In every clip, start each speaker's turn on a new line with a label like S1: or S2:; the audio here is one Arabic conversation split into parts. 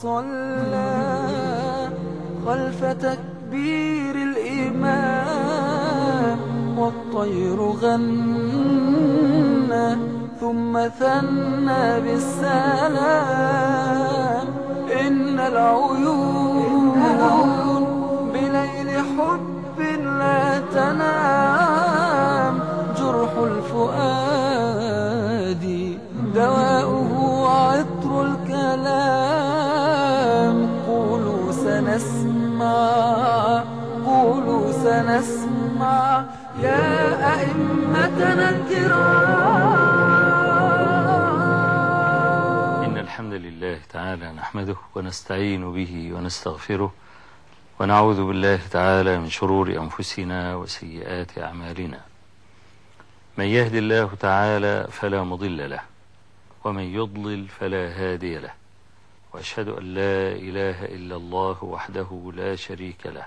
S1: صلى خلف تكبير الإمام والطير غنى ثم ثنى بالسلام إن العيون سنسمع يا أئمتنا الكرام.
S2: إن الحمد لله تعالى نحمده ونستعين به ونستغفره ونعوذ بالله تعالى من شرور أنفسنا وسيئات أعمالنا. من يهد الله تعالى فلا مضل له ومن يضلل فلا هادي له. وأشهد أن لا إله إلا الله وحده لا شريك له.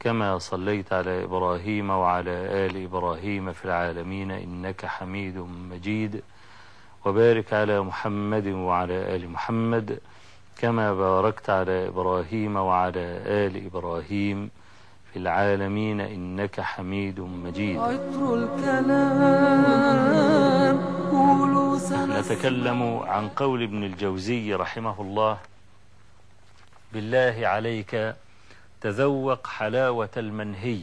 S2: كما صليت على إبراهيم وعلى آل إبراهيم في العالمين إنك حميد مجيد. وبارك على محمد وعلى آل محمد كما باركت على إبراهيم وعلى آل إبراهيم في العالمين إنك حميد مجيد.
S1: عطر الكلام
S2: نتكلم عن قول ابن الجوزي رحمه الله. بالله عليك تذوق حلاوة المنهي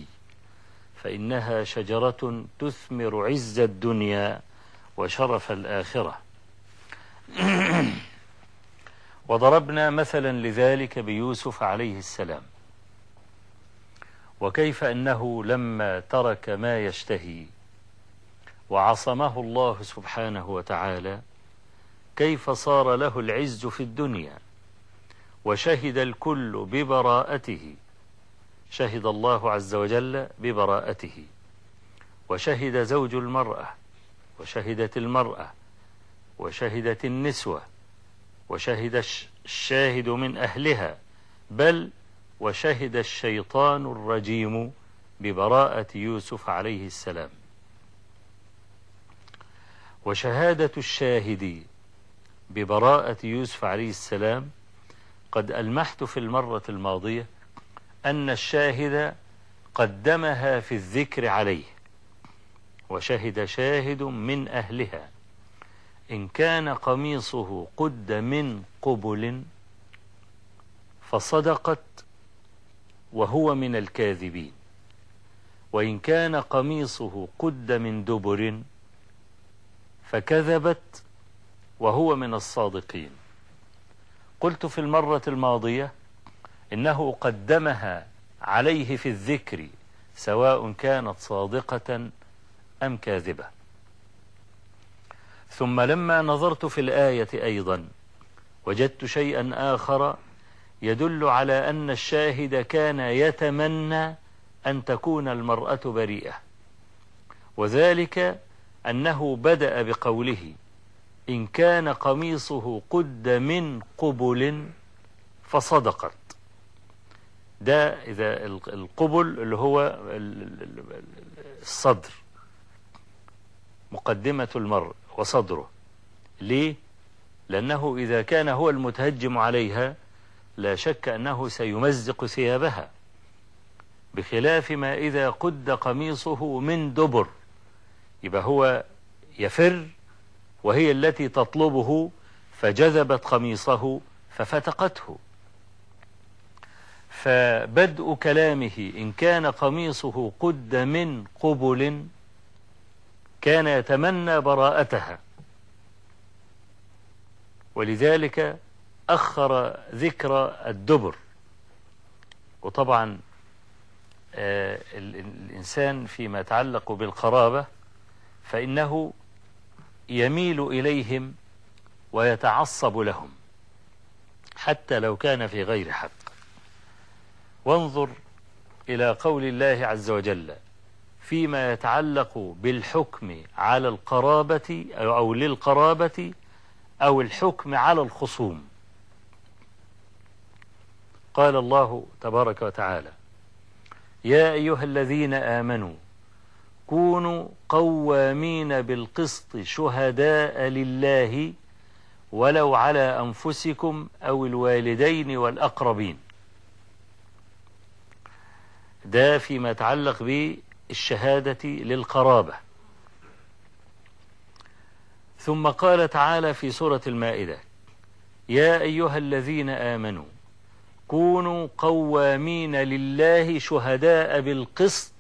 S2: فإنها شجرة تثمر عز الدنيا وشرف الآخرة. وضربنا مثلا لذلك بيوسف عليه السلام. وكيف أنه لما ترك ما يشتهي وعصمه الله سبحانه وتعالى كيف صار له العز في الدنيا وشهد الكل ببراءته. شهد الله عز وجل ببراءته وشهد زوج المرأة وشهدت المرأة وشهدت النسوة وشهد الش- الشاهد من أهلها بل وشهد الشيطان الرجيم ببراءة يوسف عليه السلام. وشهادة الشاهد ببراءة يوسف عليه السلام قد ألمحت في المرة الماضية أن الشاهد قدمها في الذكر عليه وشهد شاهد من أهلها. إن كان قميصه قد من قبل فصدقت وهو من الكاذبين. وإن كان قميصه قد من دبر فكذبت وهو من الصادقين. قلت في المرة الماضية إنه قدمها عليه في الذكر سواء كانت صادقة أم كاذبة. ثم لما نظرت في الآية أيضا وجدت شيئا آخر يدل على أن الشاهد كان يتمنى أن تكون المرأة بريئة وذلك أنه بدأ بقوله إن كان قميصه قد من قبل فصدقت ده إذا القبل اللي هو الصدر. مقدمة المرء وصدره. ليه؟ لأنه إذا كان هو المتهجم عليها لا شك أنه سيمزق ثيابها. بخلاف ما إذا قد قميصه من دبر. يبقى هو يفر وهي التي تطلبه فجذبت قميصه ففتقته. فبدء كلامه إن كان قميصه قد من قبل كان يتمنى براءتها. ولذلك أخر ذكر الدبر. وطبعا آه الإنسان فيما يتعلق بالقرابة فإنه يميل إليهم ويتعصب لهم حتى لو كان في غير حق. وانظر إلى قول الله عز وجل فيما يتعلق بالحكم على القرابة أو للقرابة أو الحكم على الخصوم. قال الله تبارك وتعالى يا أيها الذين آمنوا كونوا قوامين بالقسط شهداء لله ولو على أنفسكم أو الوالدين والأقربين. ده فيما يتعلق بالشهادة للقرابة. ثم قال تعالى في سورة المائدة يا أيها الذين آمنوا كونوا قوامين لله شهداء بالقسط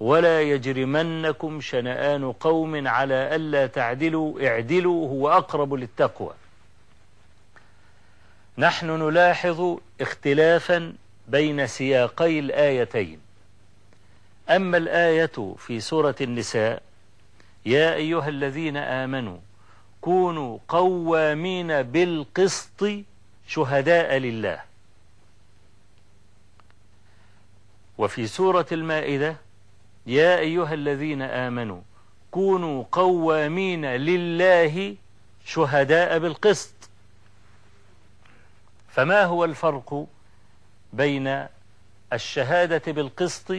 S2: ولا يجرمنكم شنآن قوم على ألا تعدلوا اعدلوا هو أقرب للتقوى. نحن نلاحظ اختلافا بين سياقي الآيتين. أما الآية في سورة النساء يا أيها الذين آمنوا كونوا قوامين بالقسط شهداء لله. وفي سورة المائدة يا أيها الذين آمنوا كونوا قوامين لله شهداء بالقسط. فما هو الفرق؟ بين الشهادة بالقسط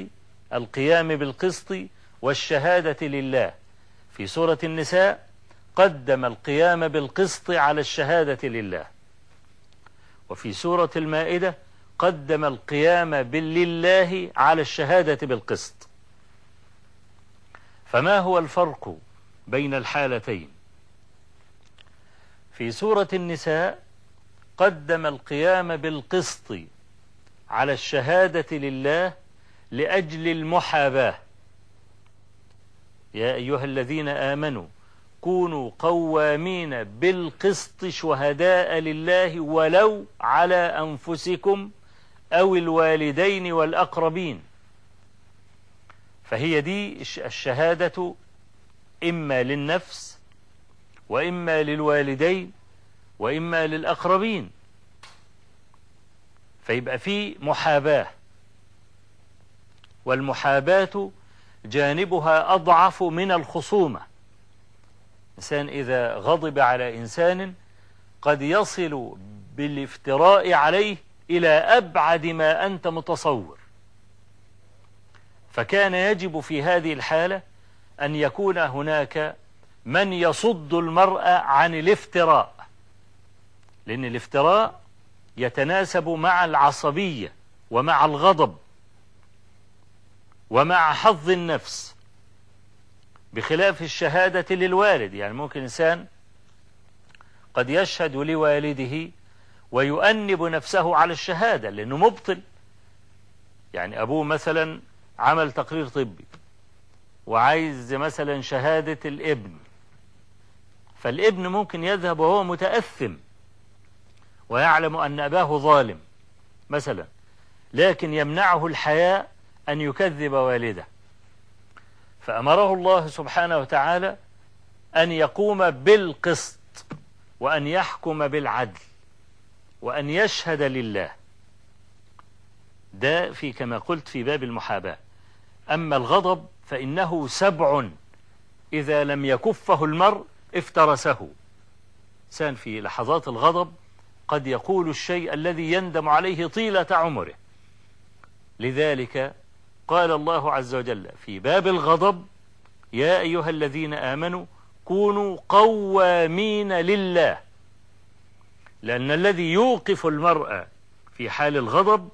S2: القيام بالقسط والشهادة لله. في سورة النساء قدم القيام بالقسط على الشهادة لله. وفي سورة المائدة قدم القيام لله على الشهادة بالقسط. فما هو الفرق بين الحالتين؟ في سورة النساء قدم القيام بالقسط على الشهادة لله لأجل المحاباة. يا أيها الذين آمنوا كونوا قوامين بالقسط شهداء لله ولو على أنفسكم أو الوالدين والأقربين. فهي دي الشهادة إما للنفس وإما للوالدين وإما للأقربين. فيبقى في محاباة. والمحاباة جانبها أضعف من الخصومة. إنسان إذا غضب على إنسان قد يصل بالافتراء عليه إلى أبعد ما أنت متصور. فكان يجب في هذه الحالة أن يكون هناك من يصد المرأة عن الافتراء. لأن الافتراء يتناسب مع العصبية ومع الغضب ومع حظ النفس بخلاف الشهادة للوالد. يعني ممكن إنسان قد يشهد لوالده ويؤنب نفسه على الشهادة لأنه مبطل. يعني أبوه مثلا عمل تقرير طبي وعايز مثلا شهادة الابن فالابن ممكن يذهب وهو متأثم ويعلم أن أباه ظالم مثلا لكن يمنعه الحياء أن يكذب والده. فأمره الله سبحانه وتعالى أن يقوم بالقسط وأن يحكم بالعدل وأن يشهد لله. ده في كما قلت في باب المحاباة. أما الغضب فإنه سبع إذا لم يكفه المرء افترسه. سان في لحظات الغضب قد يقول الشيء الذي يندم عليه طيلة عمره. لذلك قال الله عز وجل في باب الغضب يا أيها الذين آمنوا كونوا قوامين لله. لأن الذي يوقف المرأة في حال الغضب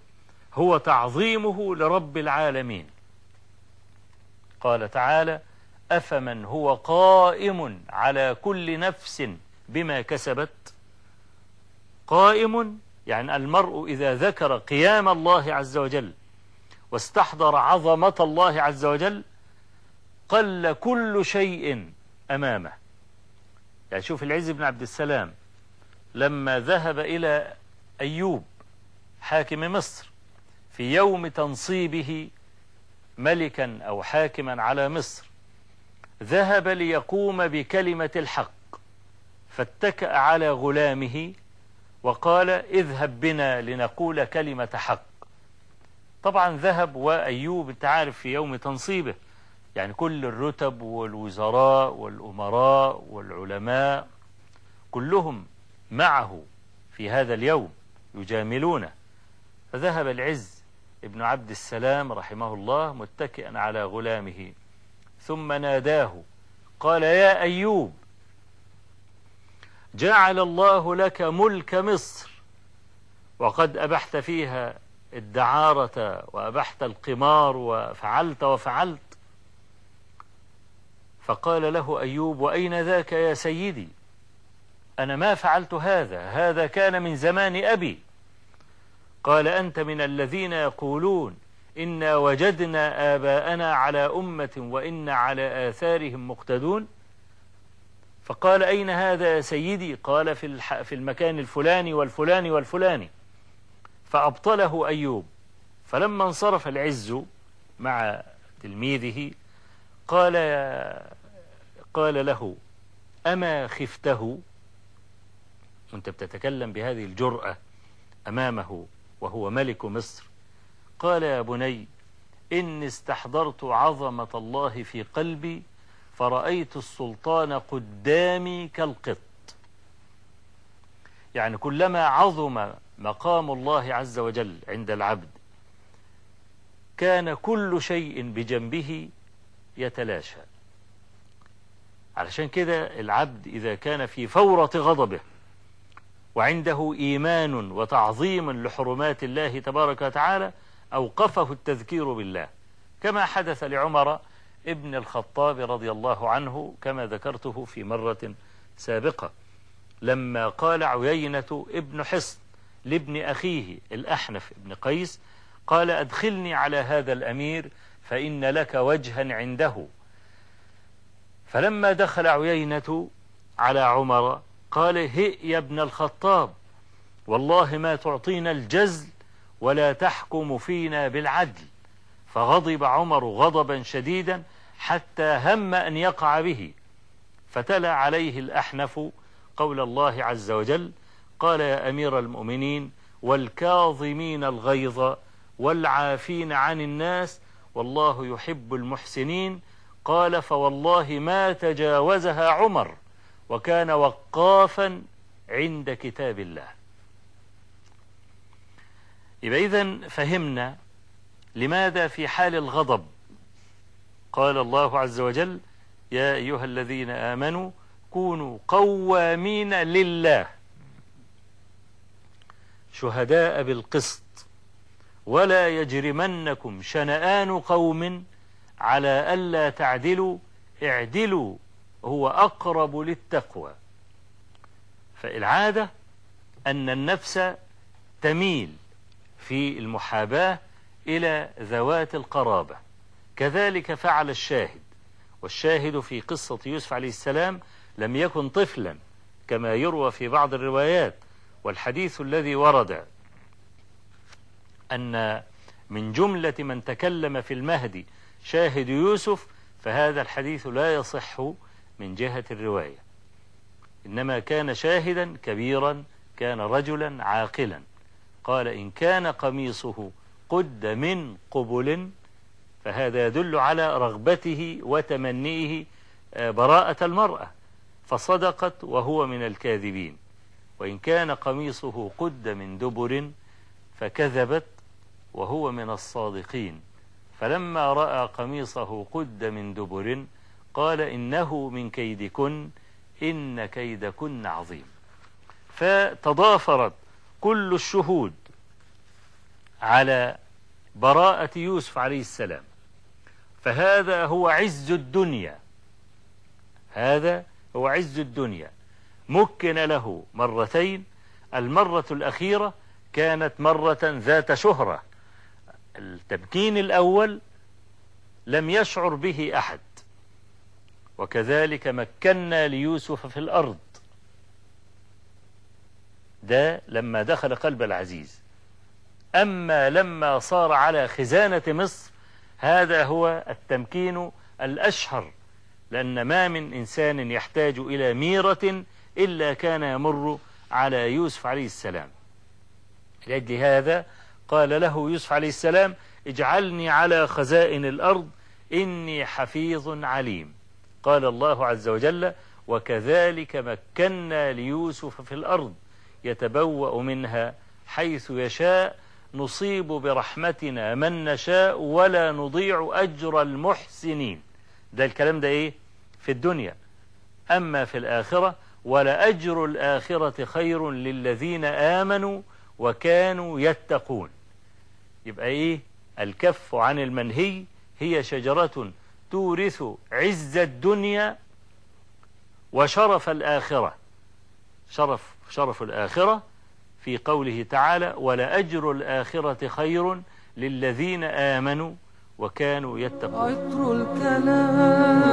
S2: هو تعظيمه لرب العالمين. قال تعالى أفمن هو قائم على كل نفس بما كسبت؟ قائم يعني المرء إذا ذكر قيام الله عز وجل واستحضر عظمة الله عز وجل قل كل شيء أمامه. يعني شوف العز بن عبد السلام لما ذهب إلى أيوب حاكم مصر في يوم تنصيبه ملكا أو حاكما على مصر ذهب ليقوم بكلمة الحق فاتكأ على غلامه وقال اذهب بنا لنقول كلمة حق. طبعا ذهب وأيوب أنت عارف في يوم تنصيبه. يعني كل الرتب والوزراء والأمراء والعلماء كلهم معه في هذا اليوم يجاملونه. فذهب العز ابن عبد السلام رحمه الله متكئا على غلامه. ثم ناداه قال يا أيوب جعل الله لك ملك مصر وقد أبحت فيها الدعارة وأبحت القمار وفعلت وفعلت. فقال له أيوب وأين ذاك يا سيدي؟ أنا ما فعلت هذا هذا كان من زمان أبي. قال أنت من الذين يقولون إنا وجدنا آباءنا على أمة وإنا على آثارهم مقتدون. فقال أين هذا يا سيدي؟ قال في, في المكان الفلاني والفلاني والفلاني. فأبطله أيوب. فلما انصرف العز مع تلميذه قال قال له أما خفته؟ وأنت بتتكلم بهذه الجرأة أمامه وهو ملك مصر. قال يا بني إني استحضرت عظمة الله في قلبي فرأيت السلطان قدامي كالقط. يعني كلما عظم مقام الله عز وجل عند العبد كان كل شيء بجنبه يتلاشى. علشان كده العبد إذا كان في فورة غضبه وعنده إيمان وتعظيم لحرمات الله تبارك وتعالى أوقفه التذكير بالله. كما حدث لعمر ابن الخطاب رضي الله عنه كما ذكرته في مرة سابقة لما قال عيينة ابن حصن لابن أخيه الأحنف ابن قيس قال أدخلني على هذا الأمير فإن لك وجها عنده. فلما دخل عيينة على عمر قال هئ يا ابن الخطاب والله ما تعطينا الجزل ولا تحكم فينا بالعدل. فغضب عمر غضبا شديدا حتى هم أن يقع به. فتلا عليه الأحنف قول الله عز وجل قال يا أمير المؤمنين والكاظمين الغيظ والعافين عن الناس والله يحب المحسنين. قال فوالله ما تجاوزها عمر وكان وقافا عند كتاب الله. إذن فهمنا لماذا في حال الغضب قال الله عز وجل يا أيها الذين آمنوا كونوا قوامين لله. شهداء بالقسط ولا يجرمنكم شنآن قوم على ألا تعدلوا اعدلوا هو أقرب للتقوى. فالعادة أن النفس تميل في المحاباة إلى ذوات القرابة. كذلك فعل الشاهد والشاهد في قصة يوسف عليه السلام لم يكن طفلا كما يروى في بعض الروايات والحديث الذي ورد أن من جملة من تكلم في المهدي شاهد يوسف فهذا الحديث لا يصح من جهة الرواية. إنما كان شاهدا كبيرا كان رجلا عاقلا. قال إن كان قميصه قد من قبل فهذا يدل على رغبته وتمنيه آه، براءة المرأة فصدقت وهو من الكاذبين. وإن كان قميصه قد من دبر فكذبت وهو من الصادقين. فلما رأى قميصه قد من دبر قال إنه من كيدكن إن كيدكن عظيم. فتضافرت كل الشهود على براءة يوسف عليه السلام. فهذا هو عز الدنيا. هذا هو عز الدنيا. مكن له مرتين. المرة الأخيرة كانت مرة ذات شهرة. التمكين الأول لم يشعر به أحد. وكذلك مكنا ليوسف في الأرض. ده لما دخل قلب العزيز. أما لما صار على خزانة مصر هذا هو التمكين الأشهر لأن ما من إنسان يحتاج إلى ميرة إلا كان يمر على يوسف عليه السلام. لأجل هذا قال له يوسف عليه السلام اجعلني على خزائن الأرض إني حفيظ عليم. قال الله عز وجل وكذلك مكنا ليوسف في الأرض يتبوأ منها حيث يشاء نصيب برحمتنا من نشاء ولا نضيع أجر المحسنين. ده الكلام ده إيه؟ في الدنيا. أما في الآخرة ولأجر الآخرة خير للذين آمنوا وكانوا يتقون. يبقى إيه؟ الكف عن المنهي هي شجرة تورث عز الدنيا وشرف الآخرة. شرف شرف الآخرة في قوله تعالى ولأجر الآخرة خير للذين آمنوا وكانوا يتقون.
S1: عطر الكلام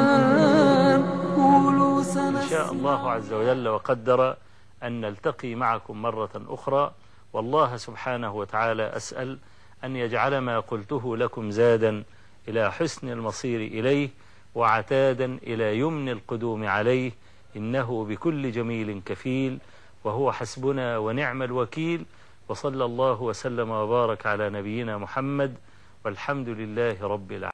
S2: إن شاء الله عز وجل وقدر أن نلتقي معكم مرة أخرى. والله سبحانه وتعالى أسأل أن يجعل ما قلته لكم زادا إلى حسن المصير إليه وعتادا إلى يمن القدوم عليه إنه بكل جميل كفيل. وهو حسبنا ونعم الوكيل وصلى الله وسلم وبارك على نبينا محمد والحمد لله رب العالمين